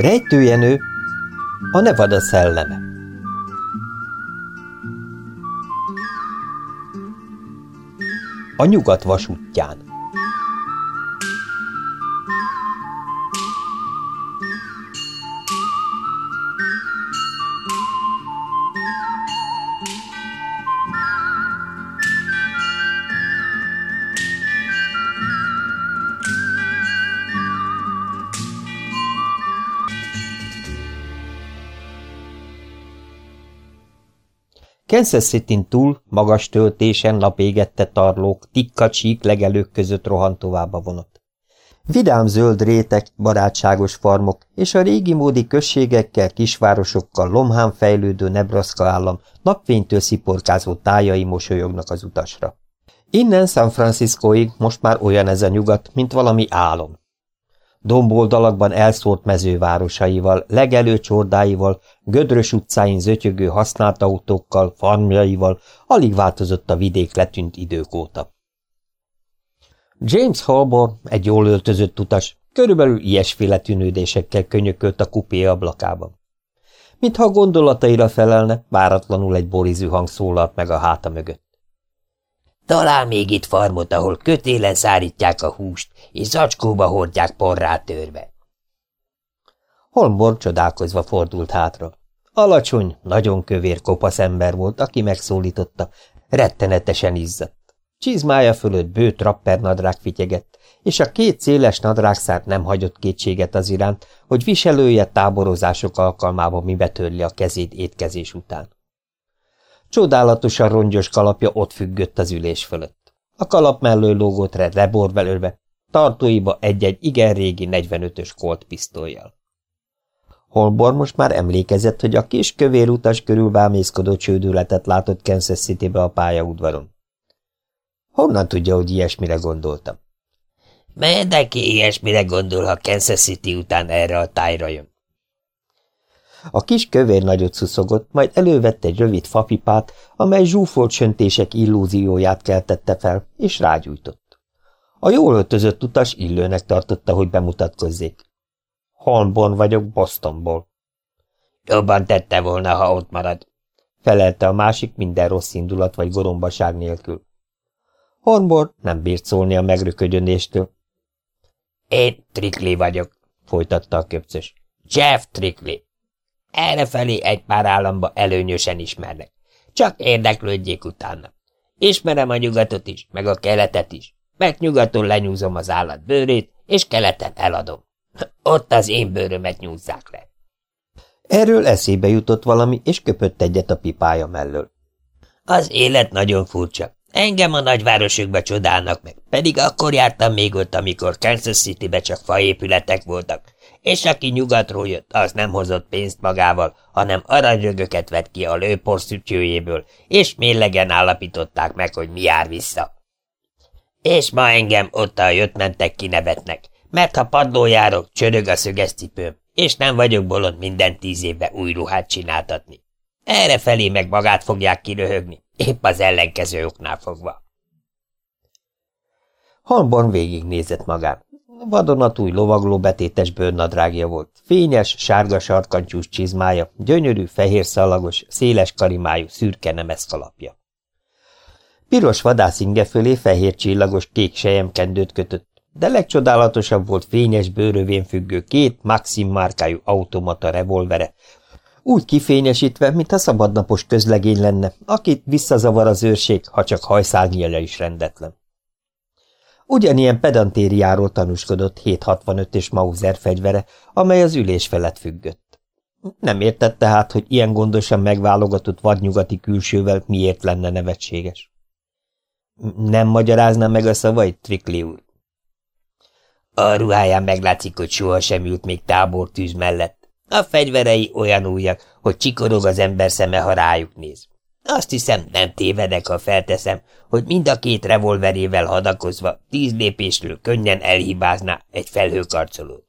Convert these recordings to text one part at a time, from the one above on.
Rejtőjenő a Nevada szelleme. A nyugat vasútján. Kansas city túl, magas töltésen napégette tarlók, tikka csík legelők között rohant tovább a vonat. Vidám zöld rétek, barátságos farmok és a régi módi községekkel, kisvárosokkal lomhán fejlődő Nebraska állam napfénytől sziporkázó tájai mosolyognak az utasra. Innen San Franciscoig most már olyan ez a nyugat, mint valami álom domboldalakban elszórt mezővárosaival, legelő csordáival, gödrös utcáin zötyögő használt autókkal, farmjaival, alig változott a vidék letűnt idők óta. James Holborn, egy jól öltözött utas, körülbelül ilyesféle tűnődésekkel könyökölt a kupé ablakában. Mintha a gondolataira felelne, váratlanul egy borizű hang szólalt meg a háta mögött. Talál még itt farmot, ahol kötélen szárítják a húst, és zacskóba hordják porrá törve. Holmborg csodálkozva fordult hátra. Alacsony, nagyon kövér kopasz ember volt, aki megszólította, rettenetesen izzadt. Csizmája fölött bő trapper nadrág fityegett, és a két széles nadrágszár nem hagyott kétséget az iránt, hogy viselője táborozások alkalmában mi betörli a kezét étkezés után. Csodálatosan rongyos kalapja ott függött az ülés fölött. A kalap mellől lógott red revolverölve, tartóiba egy-egy igen régi 45-ös kolt pisztolyjal. Holbor most már emlékezett, hogy a kis kövér utas körül vámészkodó csődületet látott Kansas City-be a pályaudvaron. Honnan tudja, hogy ilyesmire gondoltam? Mindenki ilyesmire gondol, ha Kansas City után erre a tájra jön. A kis kövér nagyot szuszogott, majd elővette egy rövid fapipát, amely zsúfolt söntések illúzióját keltette fel, és rágyújtott. A jól öltözött utas illőnek tartotta, hogy bemutatkozzék. Holborn vagyok Bostonból. Jobban tette volna, ha ott marad, felelte a másik minden rossz indulat vagy gorombaság nélkül. Hornborn nem bírt szólni a megrökögyönéstől. Én Trickley vagyok, folytatta a köpcös. Jeff Trickley. Errefelé egy pár államba előnyösen ismernek. Csak érdeklődjék utána. Ismerem a nyugatot is, meg a keletet is. Meg nyugaton lenyúzom az állat bőrét, és keleten eladom. Ott az én bőrömet nyúzzák le. Erről eszébe jutott valami, és köpött egyet a pipája mellől. Az élet nagyon furcsa. Engem a nagyvárosokba csodálnak meg, pedig akkor jártam még ott, amikor Kansas City-be csak faépületek voltak, és aki nyugatról jött, az nem hozott pénzt magával, hanem aranyrögöket vett ki a lőporszütyőjéből, és mélegen állapították meg, hogy mi jár vissza. És ma engem ott a jött mentek kinevetnek, mert ha padló járok, csörög a szöges cipőm, és nem vagyok bolond minden tíz évbe új ruhát csináltatni. Erre felé meg magát fogják kiröhögni, épp az ellenkező oknál fogva. Halborn végignézett magán. Vadonatúj lovagló betétes bőrnadrágja volt, fényes, sárga sarkantyús csizmája, gyönyörű, fehér szalagos, széles karimájú, szürke nemes kalapja. Piros vadászinge fölé fehér csillagos kék sejemkendőt kötött, de legcsodálatosabb volt fényes bőrövén függő két Maxim márkájú automata revolvere, úgy kifényesítve, mintha szabadnapos közlegény lenne, akit visszazavar az őrség, ha csak hajszálnyéle is rendetlen. Ugyanilyen pedantériáról tanúskodott 765 és Mauser fegyvere, amely az ülés felett függött. Nem értette hát, hogy ilyen gondosan megválogatott vadnyugati külsővel miért lenne nevetséges. Nem magyarázná meg a szavait, Trikli úr? A ruháján meglátszik, hogy sohasem ült még tábortűz mellett. A fegyverei olyan újak, hogy csikorog az ember szeme, ha rájuk néz. Azt hiszem, nem tévedek, ha felteszem, hogy mind a két revolverével hadakozva tíz lépésről könnyen elhibázná egy felhőkarcolót.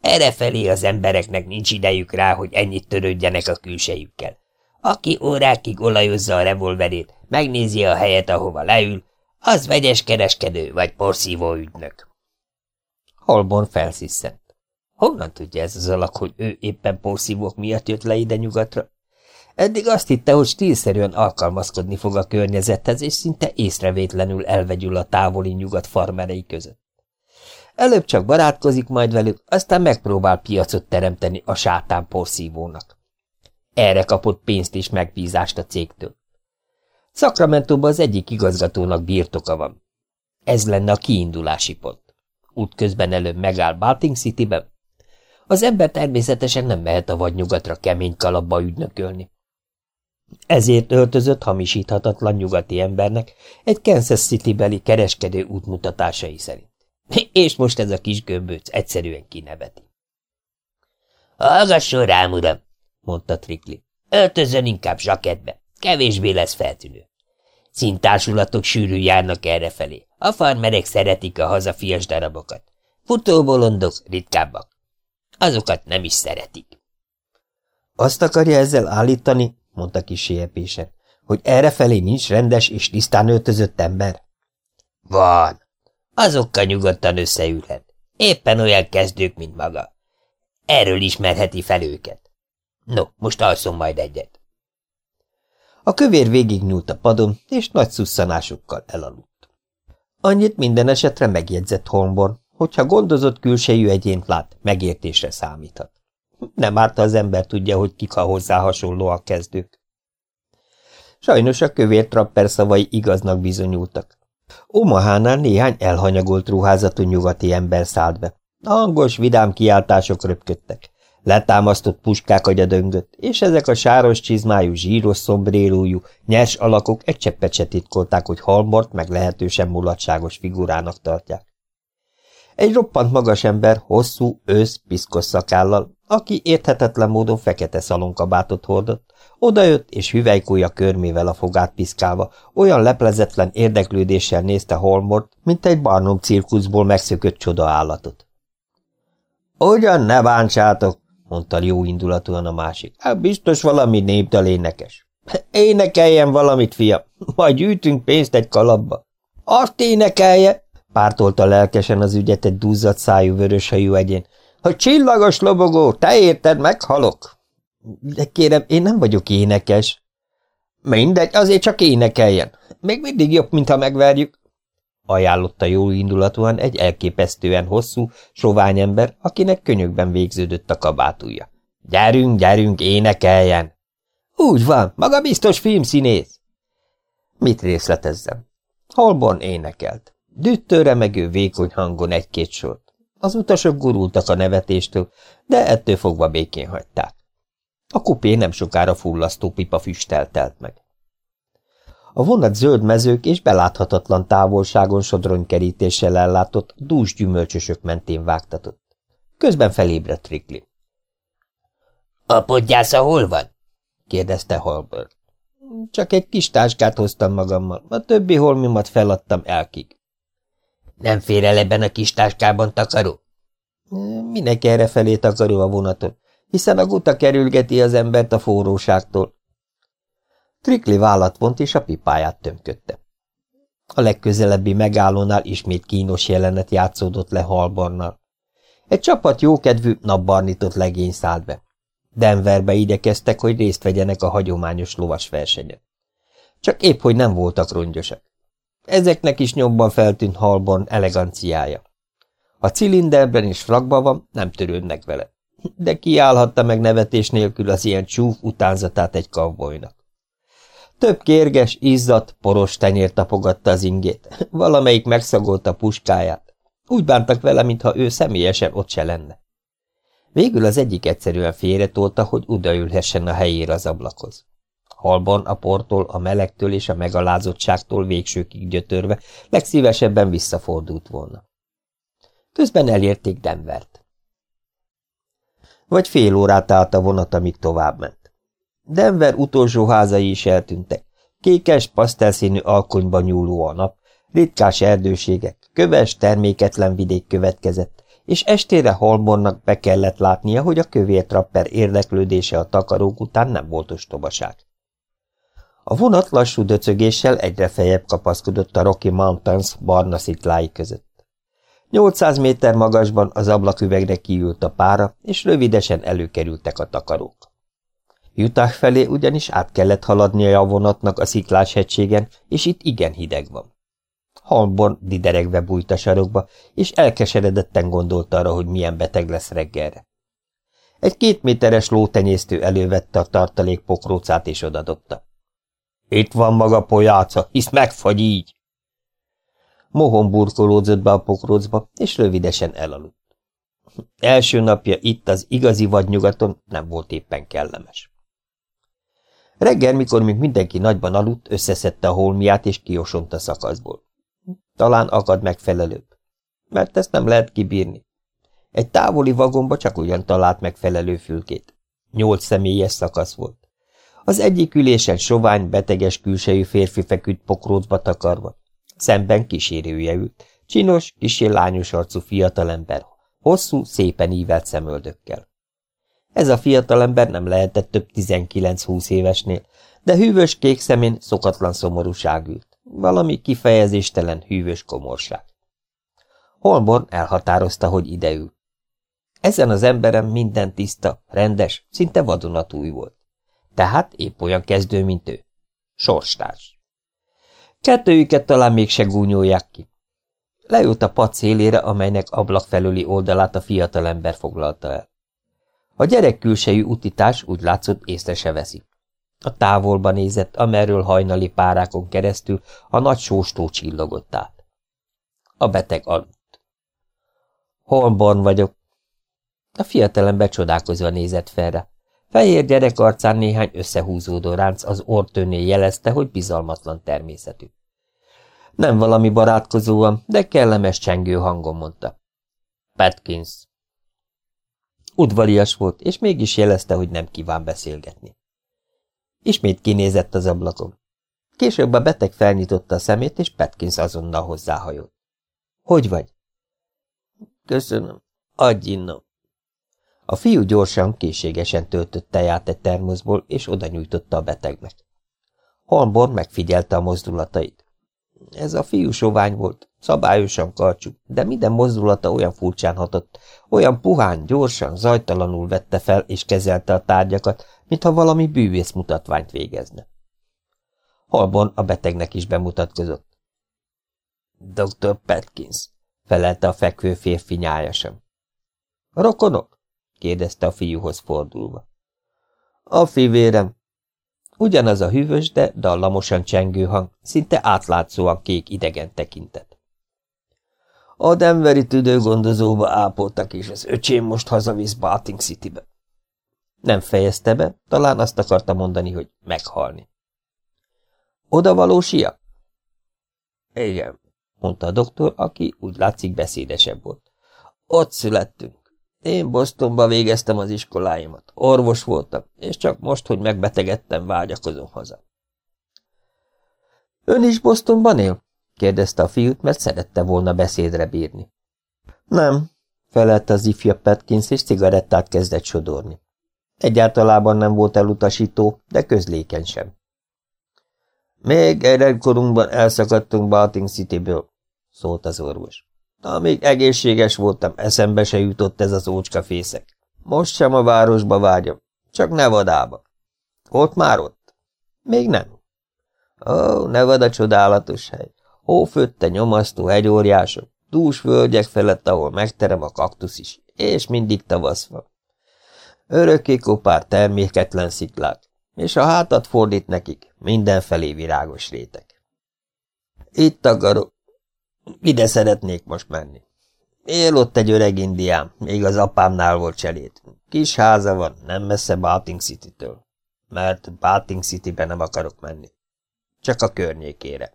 Errefelé az embereknek nincs idejük rá, hogy ennyit törődjenek a külsejükkel. Aki órákig olajozza a revolverét, megnézi a helyet, ahova leül, az vegyes kereskedő vagy porszívó ügynök. Holborn felsziszent. Honnan tudja ez az alak, hogy ő éppen porszívók miatt jött le ide nyugatra? Eddig azt hitte, hogy stílszerűen alkalmazkodni fog a környezethez, és szinte észrevétlenül elvegyül a távoli nyugat farmerei között. Előbb csak barátkozik majd velük, aztán megpróbál piacot teremteni a sátán porszívónak. Erre kapott pénzt és megbízást a cégtől. Szakramentóban az egyik igazgatónak birtoka van. Ez lenne a kiindulási pont. Útközben előbb megáll Balting Cityben. Az ember természetesen nem mehet a vadnyugatra kemény kalapba ügynökölni. Ezért öltözött hamisíthatatlan nyugati embernek egy Kansas City-beli kereskedő útmutatásai szerint. És most ez a kis gömbőc egyszerűen kineveti. Hallgasson rám, uram, mondta Trikli. Öltözön inkább zsaketbe, kevésbé lesz feltűnő. Szintársulatok sűrű járnak errefelé. A farmerek szeretik a hazafias darabokat. Futóbolondok ritkábbak. Azokat nem is szeretik. Azt akarja ezzel állítani, mondta kis siepésen, hogy errefelé nincs rendes és tisztán öltözött ember? Van. Azokkal nyugodtan összeülhet. Éppen olyan kezdők, mint maga. Erről ismerheti fel őket. No, most alszom majd egyet. A kövér végignyúlt a padon, és nagy szusszanásokkal elaludt. Annyit minden esetre megjegyzett Holmborn, hogyha gondozott külsejű egyént lát, megértésre számíthat. Nem árt, az ember tudja, hogy kik a hozzá hasonlóak kezdők. Sajnos a kövér trapper szavai igaznak bizonyultak. Omahánál néhány elhanyagolt ruházatú nyugati ember szállt be. A hangos, vidám kiáltások röpködtek. Letámasztott puskák agya döngött, és ezek a sáros csizmájú, zsíros szombrélújú, nyers alakok egy cseppet se titkolták, hogy halmort meg lehetősen mulatságos figurának tartják. Egy roppant magas ember, hosszú, ősz, piszkos szakállal, aki érthetetlen módon fekete szalonkabátot hordott, odajött és hüvelykúja körmével a fogát piszkálva, olyan leplezetlen érdeklődéssel nézte Holmort, mint egy Barnum cirkuszból megszökött csodaállatot. – Ugyan ne bántsátok, mondta jó indulatúan a másik. Hát biztos valami népdal énekes. Énekeljen valamit, fia, majd gyűjtünk pénzt egy kalapba. Azt énekelje, pártolta lelkesen az ügyet egy duzzadt szájú vöröshajú egyén, hogy csillagos lobogó, te érted, meghalok. De kérem, én nem vagyok énekes. Mindegy, azért csak énekeljen. Még mindig jobb, mintha megverjük ajánlotta jó indulatúan egy elképesztően hosszú, sovány ember, akinek könyökben végződött a kabátúja. Gyerünk, gyerünk, énekeljen! Úgy van, maga biztos filmszínész. Mit részletezzem? Holborn énekelt. Düttő remegő vékony hangon egy-két sort. Az utasok gurultak a nevetéstől, de ettől fogva békén hagyták. A kupé nem sokára fullasztó pipa füstel telt meg. A vonat zöld mezők és beláthatatlan távolságon sodronykerítéssel ellátott dús gyümölcsösök mentén vágtatott. Közben felébredt Rikli. – A podgyásza hol van? – kérdezte Halbert. – Csak egy kis táskát hoztam magammal, a többi holmimat feladtam elkig. – Nem fér el ebben a kis táskában takaró? – Minek erre felé takaró a vonaton, hiszen a guta kerülgeti az embert a forróságtól. Trikli vállat vont és a pipáját tömködte. A legközelebbi megállónál ismét kínos jelenet játszódott le Halbarnal. Egy csapat jókedvű, napbarnitott legény szállt be. Denverbe igyekeztek, hogy részt vegyenek a hagyományos lovas versenyen. Csak épp, hogy nem voltak rongyosak. Ezeknek is nyomban feltűnt Halborn eleganciája. A cilinderben is frakba van, nem törődnek vele. De kiállhatta meg nevetés nélkül az ilyen csúf utánzatát egy kavbolynak. Több kérges, izzadt, poros tenyér tapogatta az ingét. Valamelyik megszagolta puskáját. Úgy bántak vele, mintha ő személyesen ott se lenne. Végül az egyik egyszerűen félretolta, hogy odaülhessen a helyére az ablakhoz. Halban a portól, a melegtől és a megalázottságtól végsőkig gyötörve legszívesebben visszafordult volna. Közben elérték Denvert. Vagy fél órát állt a vonat, amíg továbbment. Denver utolsó házai is eltűntek. Kékes, pasztelszínű alkonyba nyúló a nap, ritkás erdőségek, köves, terméketlen vidék következett, és estére Holbornnak be kellett látnia, hogy a kövér trapper érdeklődése a takarók után nem volt ostobaság. A vonat lassú döcögéssel egyre fejebb kapaszkodott a Rocky Mountains barna sziklái között. 800 méter magasban az ablaküvegre kiült a pára, és rövidesen előkerültek a takarók. Jutás felé ugyanis át kellett haladnia a vonatnak a sziklás hegységen, és itt igen hideg van. Halborn dideregve bújt a sarokba, és elkeseredetten gondolta arra, hogy milyen beteg lesz reggelre. Egy két méteres lótenyésztő elővette a tartalék pokrócát és odadobta. Itt van maga pojáca, hisz megfagy így. Mohon burkolódzott be a pokrócba, és rövidesen elaludt. Első napja itt az igazi vadnyugaton nem volt éppen kellemes. Reggel, mikor még mindenki nagyban aludt, összeszedte a holmiát és kiosont a szakaszból. Talán akad megfelelőbb, mert ezt nem lehet kibírni. Egy távoli vagomba csak ugyan talált megfelelő fülkét. Nyolc személyes szakasz volt. Az egyik ülésen sovány, beteges külsejű férfi feküdt pokrócba takarva. Szemben kísérője ült, csinos, kisé lányos arcú fiatalember, hosszú, szépen ívelt szemöldökkel. Ez a fiatalember nem lehetett több 19-20 évesnél, de hűvös kék szemén szokatlan szomorúság ült, valami kifejezéstelen hűvös komorság. Holborn elhatározta, hogy ideül. Ezen az emberem minden tiszta, rendes, szinte vadonatúj volt. Tehát épp olyan kezdő, mint ő. Sorstárs. Kettőjüket talán mégse gúnyolják ki. Leült a pad szélére, amelynek ablak felüli oldalát a fiatalember foglalta el. A gyerek külsejű utitás úgy látszott észre se veszi. A távolba nézett, amerről hajnali párákon keresztül a nagy sóstó csillogott át. A beteg aludt. Holborn vagyok. A fiatalember csodálkozva nézett felre. Fehér gyerek arcán néhány összehúzódó ránc az ortőnél jelezte, hogy bizalmatlan természetű. Nem valami barátkozóan, de kellemes csengő hangon mondta. Petkins. Udvarias volt, és mégis jelezte, hogy nem kíván beszélgetni. Ismét kinézett az ablakon. Később a beteg felnyitotta a szemét, és Petkins azonnal hozzáhajolt. Hogy vagy? Köszönöm. Adj innom. A fiú gyorsan, készségesen töltött teját egy termoszból, és oda nyújtotta a betegnek. Holmborn megfigyelte a mozdulatait. Ez a fiú sovány volt, szabályosan karcsú, de minden mozdulata olyan furcsán hatott, olyan puhán, gyorsan, zajtalanul vette fel és kezelte a tárgyakat, mintha valami bűvész mutatványt végezne. Halborn a betegnek is bemutatkozott. Dr. Petkins, felelte a fekvő férfi nyájasan. Rokonok? Kérdezte a fiúhoz fordulva. A fivérem. Ugyanaz a hűvös, de dallamosan csengő hang, szinte átlátszóan kék idegen tekintet. A Denveri tüdőgondozóba ápoltak, és az öcsém most hazavisz Balting Citybe. Nem fejezte be, talán azt akarta mondani, hogy meghalni. Oda valósia? Igen, mondta a doktor, aki úgy látszik beszédesebb volt. Ott születtünk. Én Bostonba végeztem az iskoláimat. Orvos voltam, és csak most, hogy megbetegedtem, vágyakozom haza. Ön is Bostonban él? kérdezte a fiút, mert szerette volna beszédre bírni. Nem, felelte az ifja Petkins, és cigarettát kezdett sodorni. Egyáltalában nem volt elutasító, de közlékeny sem. Még gyerekkorunkban elszakadtunk Balting Cityből, szólt az orvos. Amíg egészséges voltam, eszembe se jutott ez az fészek. Most sem a városba vágyom, csak Nevadába. Ott már ott? Még nem. Ó, Nevada csodálatos hely. Hófötte nyomasztó hegyóriások, dús völgyek felett, ahol megterem a kaktusz is, és mindig tavasz van. Örökké kopár terméketlen sziklák, és a hátat fordít nekik, mindenfelé virágos rétek. Itt akarok, ide szeretnék most menni. Él ott egy öreg indián, még az apámnál volt cselét. Kis háza van, nem messze Balting City-től. Mert Balting City-be nem akarok menni. Csak a környékére.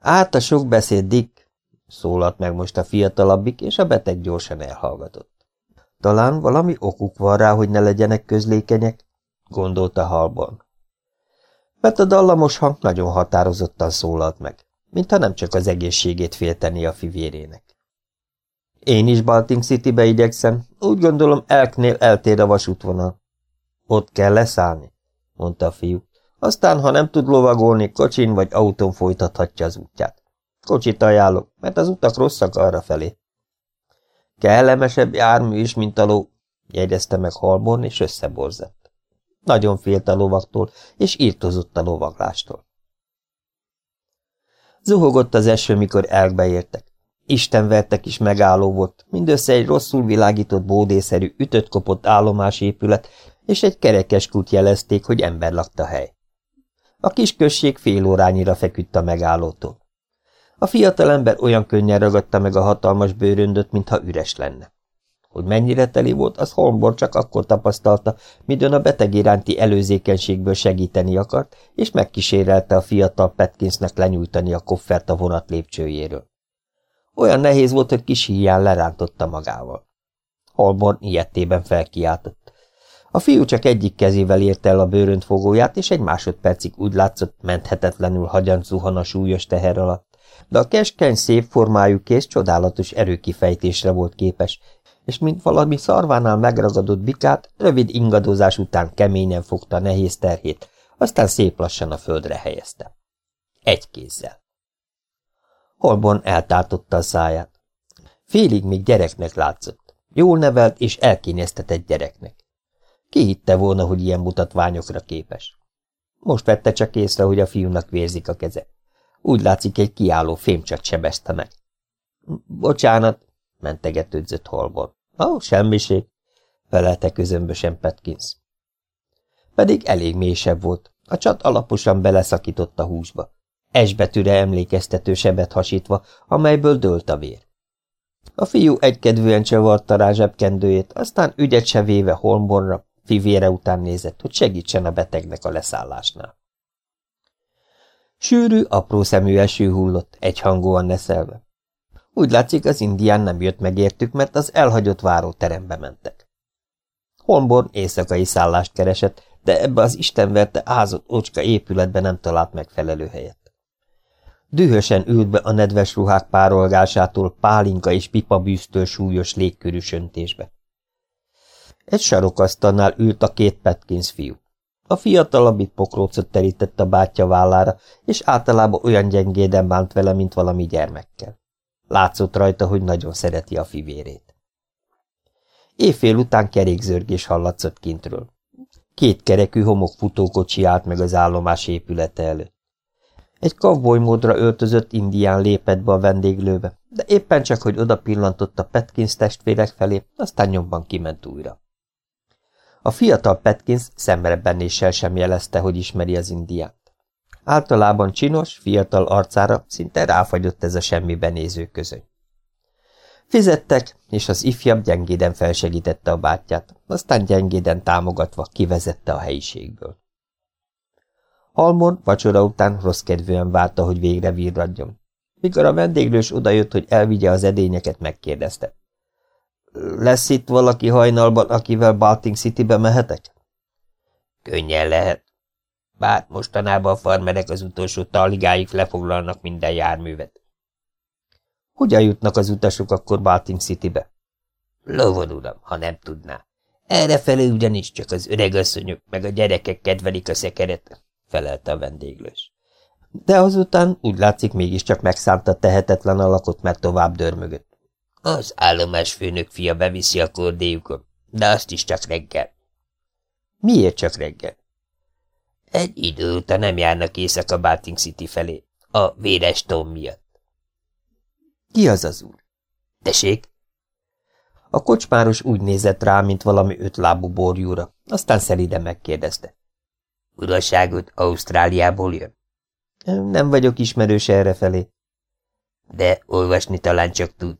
Át a sok beszéd, Dick, szólalt meg most a fiatalabbik, és a beteg gyorsan elhallgatott. Talán valami okuk van rá, hogy ne legyenek közlékenyek, gondolta halban. Mert a dallamos hang nagyon határozottan szólalt meg mintha nem csak az egészségét félteni a fivérének. Én is Balting Citybe igyekszem, úgy gondolom Elknél eltér a vasútvonal. Ott kell leszállni, mondta a fiú. Aztán, ha nem tud lovagolni, kocsin vagy autón folytathatja az útját. Kocsit ajánlok, mert az utak rosszak arra felé. Kellemesebb jármű is, mint a ló, jegyezte meg Halborn, és összeborzett. Nagyon félt a lovaktól, és írtozott a lovaglástól. Zuhogott az eső, mikor elkbe értek. Istenvertek is megálló volt, mindössze egy rosszul világított bódészerű, ütött-kopott állomásépület, és egy kerekes kút jelezték, hogy ember lakta hely. A kis község fél órányira feküdt a megállótól. A fiatalember olyan könnyen ragadta meg a hatalmas bőröndöt, mintha üres lenne. Hogy mennyire teli volt, az Holmbor csak akkor tapasztalta, midőn a beteg iránti előzékenységből segíteni akart, és megkísérelte a fiatal Petkinsnek lenyújtani a koffert a vonat lépcsőjéről. Olyan nehéz volt, hogy kis híján lerántotta magával. Holborn ilyettében felkiáltott. A fiú csak egyik kezével érte el a bőrönt fogóját, és egy másodpercig úgy látszott, menthetetlenül hagyant zuhan a súlyos teher alatt, de a keskeny szép formájú kész csodálatos erőkifejtésre volt képes, és mint valami szarvánál megragadott bikát, rövid ingadozás után keményen fogta nehéz terhét, aztán szép lassan a földre helyezte. Egy kézzel. Holborn eltártotta a száját. Félig még gyereknek látszott. Jól nevelt és elkényeztetett gyereknek. Ki hitte volna, hogy ilyen mutatványokra képes? Most vette csak észre, hogy a fiúnak vérzik a keze. Úgy látszik, egy kiálló fémcsat sebezte meg. Bocsánat, mentegetődzött Holborn. Ó, oh, semmiség, felelte közömbösen Petkins. Pedig elég mélysebb volt. A csat alaposan beleszakított a húsba. Esbetűre emlékeztető sebet hasítva, amelyből dőlt a vér. A fiú egykedvűen csavarta rá zsebkendőjét, aztán ügyet se véve Holmbornra, fivére után nézett, hogy segítsen a betegnek a leszállásnál. Sűrű, apró szemű eső hullott, egyhangúan neszelve. Úgy látszik, az indián nem jött megértük, mert az elhagyott váróterembe mentek. Holmborn éjszakai szállást keresett, de ebbe az istenverte ázott ócska épületbe nem talált megfelelő helyet. Dühösen ült be a nedves ruhák párolgásától pálinka és pipabűztől súlyos légkörű söntésbe. Egy sarokasztalnál ült a két Petkins fiú. A fiatalabbit pokrócot terített a bátyja vállára, és általában olyan gyengéden bánt vele, mint valami gyermekkel. Látszott rajta, hogy nagyon szereti a fivérét. Évfél után kerékzörgés hallatszott kintről. Két kerekű homok futókocsi állt meg az állomás épülete előtt. Egy kavbolymódra öltözött indián lépett be a vendéglőbe, de éppen csak, hogy oda pillantott a Petkins testvérek felé, aztán nyomban kiment újra. A fiatal Petkins szemrebbenéssel sem jelezte, hogy ismeri az indiát. Általában csinos, fiatal arcára szinte ráfagyott ez a semmiben néző közöny. Fizettek, és az ifjabb gyengéden felsegítette a bátyját, aztán gyengéden támogatva kivezette a helyiségből. Halmon vacsora után rossz kedvűen várta, hogy végre virradjon. Mikor a vendéglős odajött, hogy elvigye az edényeket, megkérdezte. Lesz itt valaki hajnalban, akivel Balting Citybe mehetek? Könnyen lehet. Bár mostanában a farmerek az utolsó taligáig lefoglalnak minden járművet. Hogyan jutnak az utasok akkor Balting Citybe? Lovon, uram, ha nem tudná. Errefelé ugyanis csak az öregasszonyok meg a gyerekek kedvelik a szekeret, felelte a vendéglős. De azután úgy látszik mégiscsak megszánta tehetetlen alakot, mert tovább dörmögött. Az állomás főnök fia beviszi a kordéjukon, de azt is csak reggel. Miért csak reggel? Egy idő után nem járnak éjszaka Barting City felé, a véres Tom miatt. Ki az az úr? Tessék? A kocsmáros úgy nézett rá, mint valami ötlábú borjúra, aztán szelide megkérdezte. Uraságot Ausztráliából jön? Nem vagyok ismerős errefelé. De olvasni talán csak tud,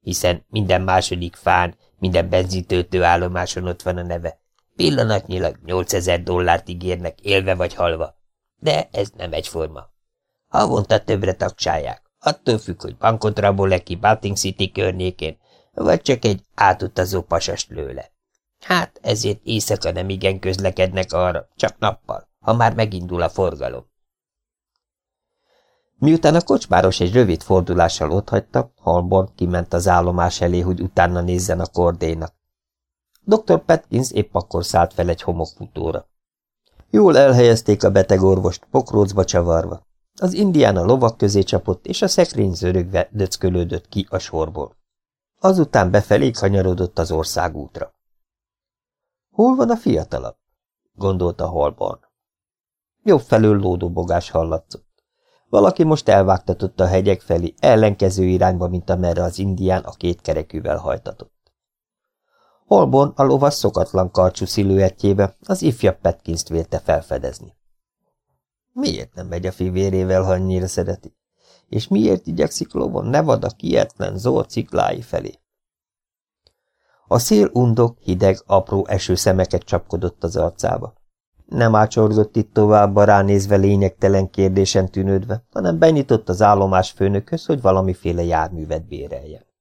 hiszen minden második fán, minden benzintöltő állomáson ott van a neve. Pillanatnyilag 8000 dollárt ígérnek élve vagy halva. De ez nem egyforma. Havonta többre tagsálják. Attól függ, hogy bankot rabol-e ki Balting City környékén, vagy csak egy átutazó pasast lőle. Hát ezért éjszaka nem igen közlekednek arra, csak nappal, ha már megindul a forgalom. Miután a kocsmáros egy rövid fordulással otthagyta, Halborn kiment az állomás elé, hogy utána nézzen a kordénak. Dr. Petkins épp akkor szállt fel egy homokfutóra. Jól elhelyezték a beteg orvost, pokrócba csavarva. Az indián a lovak közé csapott, és a szekrény zörögve döckölődött ki a sorból. Azután befelé kanyarodott az országútra. Hol van a fiatalabb? gondolta Holborn. Jobb felől lódóbogás hallatszott. Valaki most elvágtatott a hegyek felé, ellenkező irányba, mint amerre az indián a két kerekűvel hajtatott. Holborn a lovas szokatlan karcsú sziluettjébe az ifjabb Petkinst vélte felfedezni. Miért nem megy a fivérével, ha annyira szereti? És miért igyekszik lovon Nevada kietlen zord ciklái felé? A szél undok, hideg, apró esőszemeket csapkodott az arcába. Nem ácsorgott itt tovább ránézve lényegtelen kérdésen tűnődve, hanem benyitott az állomás főnökhöz, hogy valamiféle járművet béreljen.